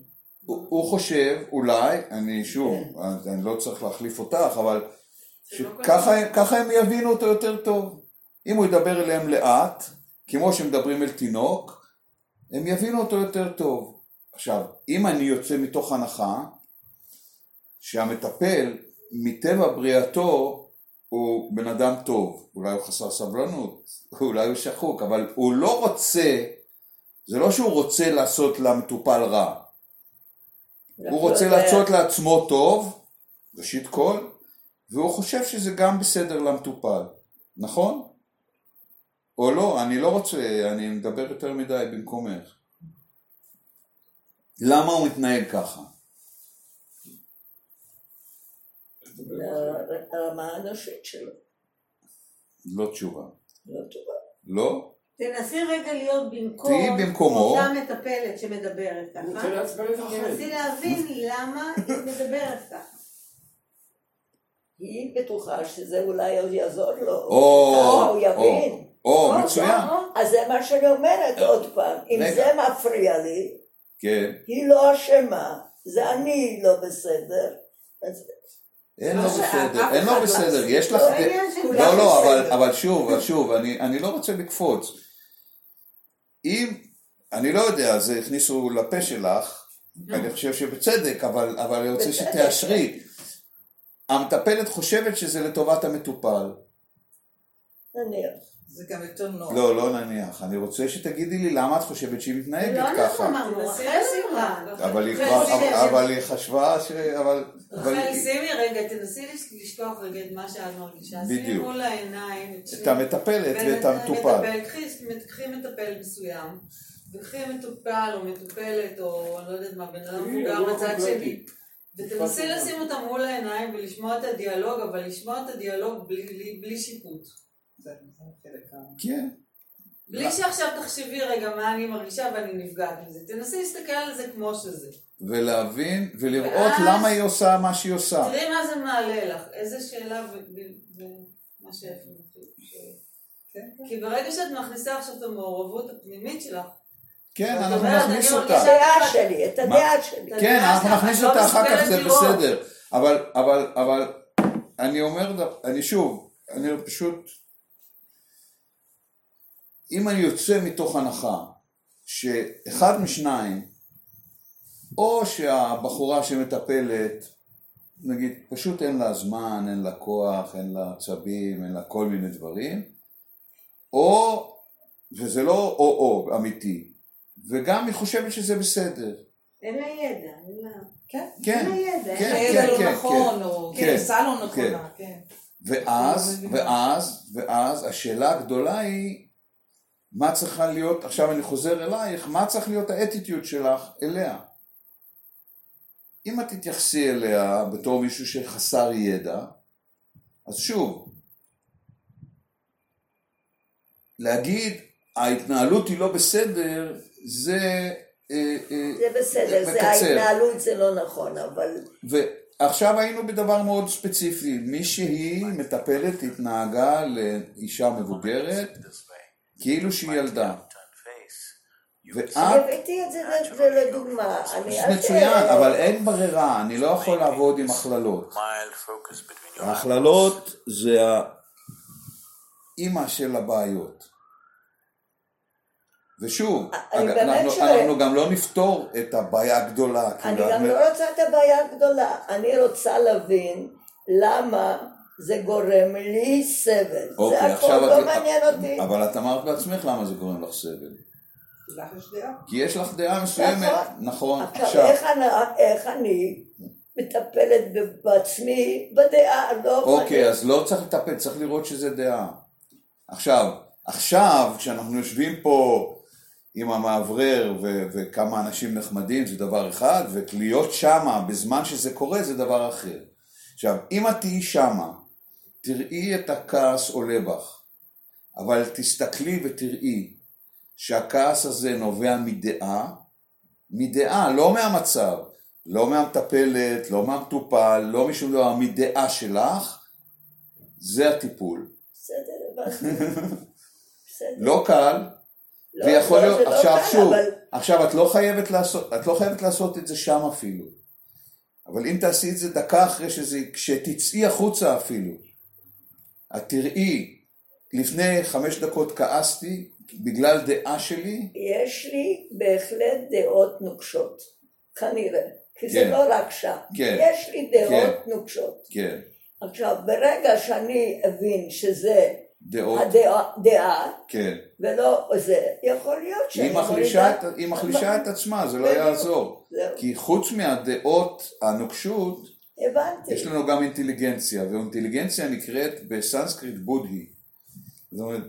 הוא הוא חושב, אולי, אני שוב, אז אני לא צריך להחליף אותך, אבל לא שככה ככה הם יבינו אותו יותר טוב. אם הוא ידבר אליהם לאט, כמו שמדברים אל תינוק, הם יבינו אותו יותר טוב. עכשיו, אם אני יוצא מתוך הנחה שהמטפל, מטבע בריאתו, הוא בן אדם טוב, אולי הוא חסר סבלנות, אולי הוא שחוק, אבל הוא לא רוצה, זה לא שהוא רוצה לעשות למטופל רע, הוא רוצה לא. לעשות לעצמו טוב, ראשית כל, והוא חושב שזה גם בסדר למטופל, נכון? או לא, אני לא רוצה, אני מדבר יותר מדי במקומך. למה הוא מתנהג ככה? לרמה האנושית שלו. לא תשובה. לא טובה. לא? תנסי רגע להיות במקום תהיי במקומו. אותה מטפלת שמדברת ככה. תנסי להבין למה היא מדברת ככה. היא בטוחה שזה אולי עוד יעזור לו. או, הוא או, יבין. או, או, מצוין. אז זה מה שאני אומרת עוד פעם. אם. זה מפריע לי, כן. היא לא אשמה, זה אני לא בסדר. אז אין לא לו שאף בסדר, אין לו לא בסדר. יש לך... לא לא, לא, אבל, שוב, אבל שוב, אני, לא רוצה לקפוץ. אם, אני לא יודע, זה הכניסו לפה שלך, אני חושב שבצדק, אבל, אבל אני רוצה. שתאשרי. המטפלת חושבת שזה לטובת המטופל. נניח. זה גם יותר נוח. לא, לא נניח. אני רוצה שתגידי לי למה את חושבת שהיא מתנהגת לא אנחנו ככה. אמרנו, תנסי רחל לשים אמרה. אבל היא רחל, חשבה ש... אבל... רחל, שימי רגע, תנסי לש- לשכוח רגע את מה שאת מרגישה. שימי בדיוק. מול העיניים את את שני- המטפלת ואת המטופל. קחי מטפל מסוים, וקחי מטופל או מטופלת או אני לא יודעת מה, בן אדם מבוגר לא בצד קומפלטית. שלי. ותנסי לשים אותם מול העיניים ולשמוע את הדיאלוג, אבל לשמוע את הדיאלוג בלי- בלי בלי שיפוט. כן. בלי שעכשיו תחשבי רגע מה אני מרגישה ואני נפגעת מזה. תנסי להסתכל על זה כמו שזה. ולהבין ולראות ואז- למה היא עושה מה שהיא עושה. תראי מה זה מעלה לך, איזה שאלה ומה ש... כן, כי ברגע שאת מכניסה עכשיו את המעורבות הפנימית שלך, כן, אנחנו נכניס אותה. את הדעה שלי, את הדעה שלי. כן, אנחנו נכניס לא אותה אחר כך, זה לראות. בסדר. אבל, אבל, אבל, אני אומר, ד- אני שוב, אני פשוט, אם אני יוצא מתוך הנחה שאחד משניים, או שהבחורה שמטפלת, נגיד, פשוט אין לה זמן, אין לה כוח, אין לה עצבים, אין לה כל מיני דברים, או, וזה לא או-או אמיתי, וגם היא חושבת שזה בסדר. אין לה ידע, אין לה... כן. כן, אין לה ידע. כן, אין הידע כן, לא כן, נכון, או כן, תפיסה לא נכונה, כן. ואז, לא. ואז, ואז השאלה הגדולה היא, מה צריכה להיות, עכשיו אני חוזר אלייך, מה צריך להיות האטיטיוד שלך אליה? אם את תתייחסי אליה בתור מישהו שחסר ידע, אז שוב, להגיד ההתנהלות היא לא בסדר, זה... אה, אה, זה בסדר, זה מקצר. ההתנהלות זה לא נכון, אבל ועכשיו היינו בדבר מאוד ספציפי, מישהי מטפלת התנהגה לאישה מבוגרת כאילו שהיא ילדה. ואת, הבאתי את זה לדוגמה. מצוין, אבל אין ברירה, אני לא יכול לעבוד עם הכללות. ההכללות זה האימא של הבעיות. ושוב, אנחנו, שואל- אנחנו גם לא נפתור את הבעיה הגדולה. אני גם לא רוצה את הבעיה הגדולה, אני רוצה להבין למה זה גורם לי סבל. אוקיי, זה הכל לא את- מעניין אותי. אבל את אמרת בעצמך למה זה גורם לך סבל. כי יש לך דעה מסוימת, נכון, עכשיו, עכשיו, איך אני- איך אני מטפלת בעצמי בדעה, לא... אוקיי, אז לא צריך לטפל, צריך לראות שזה דעה. עכשיו, עכשיו, כשאנחנו יושבים פה עם המאוורר ו- וכמה אנשים נחמדים זה דבר אחד, ולהיות שמה בזמן שזה קורה זה דבר אחר. עכשיו, אם את תהיי שמה, תראי את הכעס עולה בך, אבל תסתכלי ותראי שהכעס הזה נובע מדעה, מדעה, לא מהמצב, לא מהמטפלת, לא מהמטופל, לא משום דבר, מדעה שלך, זה הטיפול. בסדר. בסדר. לא קל, לא, ויכול לא, להיות, לא עכשיו קל, שוב, אבל- עכשיו את לא חייבת לעשות, את לא חייבת לעשות את זה שם אפילו. אבל אם תעשי את זה דקה אחרי שזה, כשתצאי החוצה אפילו, את תראי, לפני חמש דקות כעסתי בגלל דעה שלי, יש לי בהחלט דעות נוקשות, כנראה. כי זה כן. לא רק שם. כן. יש לי דעות נוקשות. כן, עכשיו, ברגע שאני אבין שזה דעות, הדעה, דעה, כן. ולא זה, יכול להיות שאני מורידה- היא מחלישה את עצמה, זה לא. יעזור. כי חוץ מהדעות הנוקשות, הבנתי. יש לנו גם אינטליגנציה, ואינטליגנציה נקראת בסנסקריט בודהי. זאת אומרת,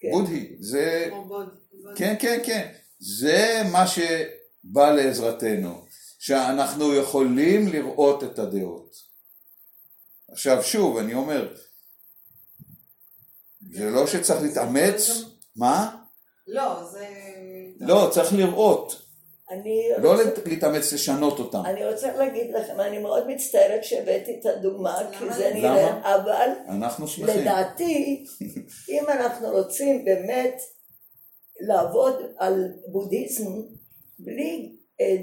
כן. בודהי, זה, כמו בוד- בוד- כן, כן, כן, זה מה שבא לעזרתנו, שאנחנו יכולים לראות את הדעות. עכשיו שוב, אני אומר, זה לא שצריך להתאמץ, מה? לא, זה... לא, צריך לראות. אני לא רוצה- להתאמץ לשנות אותם. אני רוצה להגיד לכם, אני מאוד מצטערת שהבאתי את הדוגמה, כי? זה נראה, למה? אבל אנחנו שמחים. לדעתי, אם אנחנו רוצים באמת לעבוד על בודהיזם בלי, אה,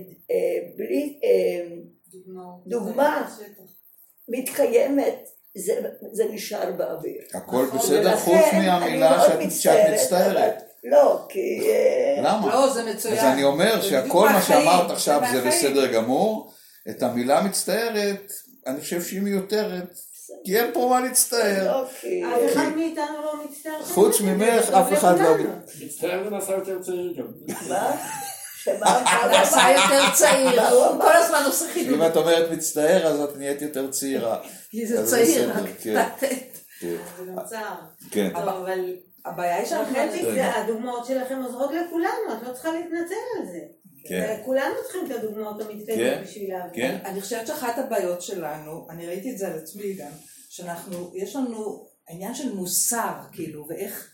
בלי אה. דוגמה. מתקיימת, זה, זה נשאר באוויר. הכל נכון, בסדר חוץ אני מהמילה שאת מצטערת. לא, כי... אה, למה? לא, זה מצוין. אז אני אומר בדיוק מה שאמרת עכשיו זה. בסדר גמור, את המילה מצטערת, אני חושב שהיא מיותרת, כי אין פה מה להצטער. לא. אף אחד מאיתנו לא מצטער. חוץ ממך, אף אחד לא-. מצטער זה נעשה יותר צעיר גם. מה? שמה? נעשה יותר צעיר, מה הוא? כל הזמן עושה חידוד. אם את אומרת מצטער, אז את נהיית יותר צעירה. כי זה צעיר, רק כן. לתת. כן. זה גם צער. כן. אבל הבעיה היא בסדר. זה- הדוגמאות שלכם עוזרות לכולנו, את לא צריכה להתנצל על זה. כן. כולנו צריכים את הדוגמאות כן. המתקיימות בשביל להבין. כן? אני חושבת שאחת הבעיות שלנו, אני ראיתי את זה על עצמי גם, שאנחנו, יש לנו עניין של מוסר, כאילו, ואיך...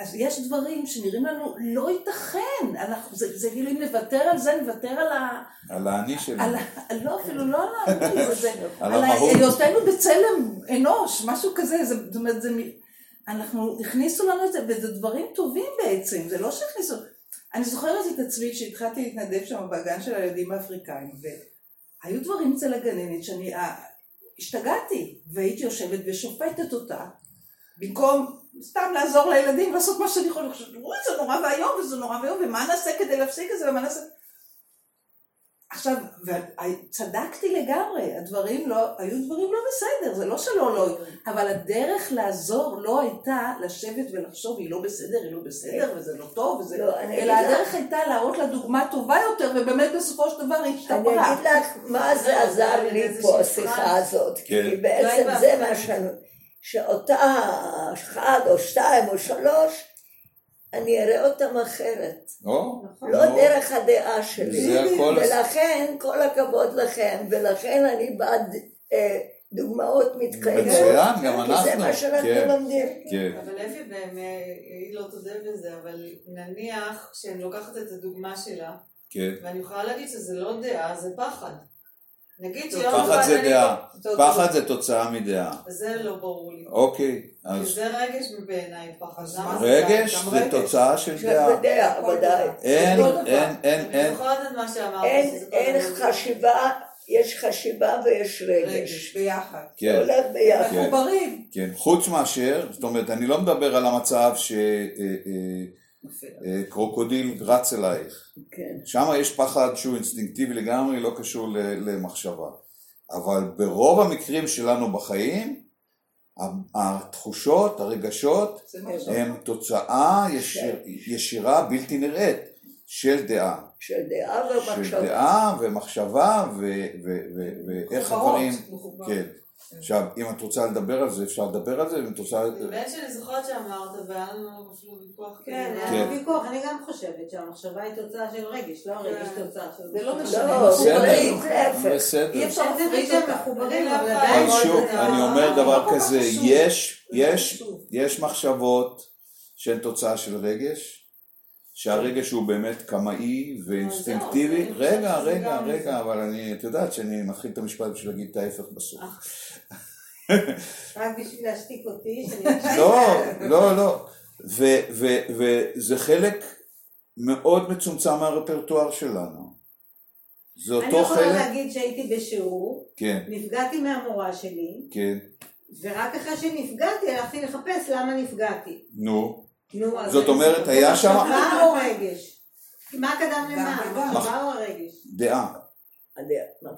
אז יש דברים שנראים לנו לא ייתכן, אנחנו, זה, זה כאילו אם נוותר על זה, נוותר על ה... על האני שלי. על, ה- לא, אפילו לא על האני, זה, זה, על על המהות. היותנו בצלם אנוש, משהו כזה, זה, זאת אומרת, זה, מ- אנחנו, הכניסו לנו את זה, וזה דברים טובים בעצם, זה לא שהכניסו, אני זוכרת את עצמי כשהתחלתי להתנדב שם בגן של הילדים האפריקאים, והיו דברים אצל הגננת שאני אה, השתגעתי, והייתי יושבת ושופטת אותה, במקום סתם לעזור לילדים לעשות מה שאני יכולה, אני חושבת, זה נורא ואיום, וזה נורא ואיום, ומה נעשה כדי להפסיק את זה, ומה נעשה... עכשיו, וצדקתי לגמרי, הדברים לא, היו דברים לא בסדר, זה לא שלא לא, אבל הדרך לעזור לא הייתה לשבת ולחשוב, היא לא בסדר, היא לא בסדר, וזה לא טוב, וזה... לא, אני אלא אגיד לך- הדרך הייתה להראות לה דוגמה טובה יותר, ובאמת בסופו של דבר היא אני השתפרה. אגיד לך מה זה לא, עזר לי פה השיחה. הזאת, כן. כי בעצם אולי זה. מה שאני, שאותה אחד או שתיים או שלוש, אני אראה אותם אחרת, או, לא נו. דרך הדעה שלי, הכל ולכן כל הכבוד לכם, ולכן אני בעד אה, דוגמאות מתקיימות, מצוין, גם כי זה אנחנו. מה שאנחנו כן, לומדים. כן. אבל אפי באמת, היא לא תודה בזה, אבל נניח שאני לוקחת את הדוגמה שלה, כן. ואני יכולה להגיד שזה לא דעה, זה פחד. נגיד שיום פחד אחד זה אני- דעה. פחד זה תוצאה מדעה. זה לא ברור לי. אוקיי, אז זה רגש בעיניי פחד. זה רגש זה. תוצאה של דעה. בדעה, הכל ודאי. דעה. אין, דבר. אין, אין, אני אין. זוכרת את מה שאמרת. אין, אין חשיבה, יש חשיבה ויש רגש. רגש, ביחד. זה כן, הולך ביחד. כן. מחוברים. כן. חוץ מאשר, זאת אומרת, אני לא מדבר על המצב שקרוקודיל רץ אלייך. כן. שם יש פחד שהוא אינסטינקטיבי לגמרי, לא קשור למחשבה. אבל ברוב המקרים שלנו בחיים, התחושות, הרגשות, הם תוצאה ישיר, ישירה בלתי נראית של דעה. של דעה של ומחשבה. דעה ומחשבה ואיך הדברים... כן. עכשיו, אם את רוצה לדבר על זה, אפשר לדבר על זה, ואם את רוצה... באמת שאני זוכרת שאמרת, והיה לנו אפילו ויכוח. כן, כאילו, כן. היה ויכוח, אני גם חושבת שהמחשבה היא תוצאה של רגש, לא הרגש כן. תוצאה של... זה לא. משנה. לא, בסדר, מחוברים. בסדר. אי אפשר להפריד ספק שהם אותה. מחוברים, אני לא אבל עדיין... אז שוב, אני אומר דבר לא כך כזה. יש. יש מחשבות שהן תוצאה של רגש, שהרגש הוא באמת קמאי ואינסטינקטיבי. אני רגע, רגע, רגע. אבל אני, את יודעת שאני מתחיל את המשפט בשביל להגיד את ההפך בסוף. רק בשביל להשתיק אותי, שאני... לא, לא, לא. ו- וזה חלק מאוד מצומצם מהרפרטואר שלנו. זה אני אותו יכולה חלק, להגיד שהייתי בשיעור, כן, נפגעתי מהמורה שלי, כן, ורק אחרי שנפגעתי הלכתי לחפש למה נפגעתי. נו. זאת אומרת, היה שם מה או הרגש? מה קדם למה? או הרגש? דעה. לא.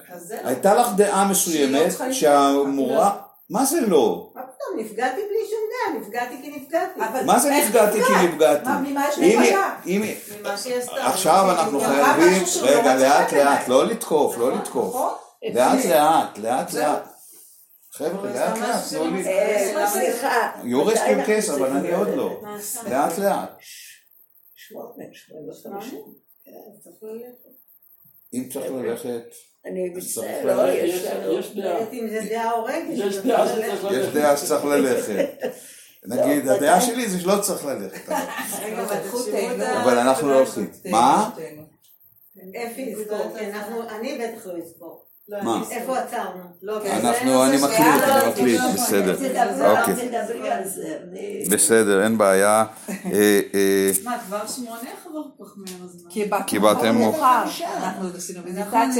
הייתה לך דעה לא מסוימת לפגוע. שהמורה, מה זה לא? מה פתאום, נפגעתי בלי שום דעה, נפגעתי כי נפגעתי. מה זה נפגעתי כי נפגעת? נפגעתי? מה, ממה יש היא- ממה שהיא עשתה. עכשיו אנחנו אמרה חייבים, לא רגע, לאט. לאט, לא לתקוף, לא לתקוף. נכון? לאט לאט, לאט. לאט. חבר'ה, לאט לאט, תנו לי. למה זה- סליחה. אנחנו case, אבל אני עוד? לא. לאט לאט. כן. אם צריך ללכת, אני מצטער. לא, יש לא דעה. אם זה. יש דעה צריך שצריך ללכת. ללכת. נגיד, לא, הדעה? שלי זה שלא צריך ללכת. אבל- לא, אנחנו לא הולכים. מה? זכותנו. אפי יזכור, אני בטח לא אזכור. מה? איפה עצרנו? לא, אנחנו, זה אני מקליט, אני מקליט, לא, בסדר. תדברי, אוקיי. בסדר, אין בעיה. אה, אה, מה, כבר שמונה? כך מהר הזמן? כי באתם מאוחר. אנחנו עשינו אנחנו מדיטציה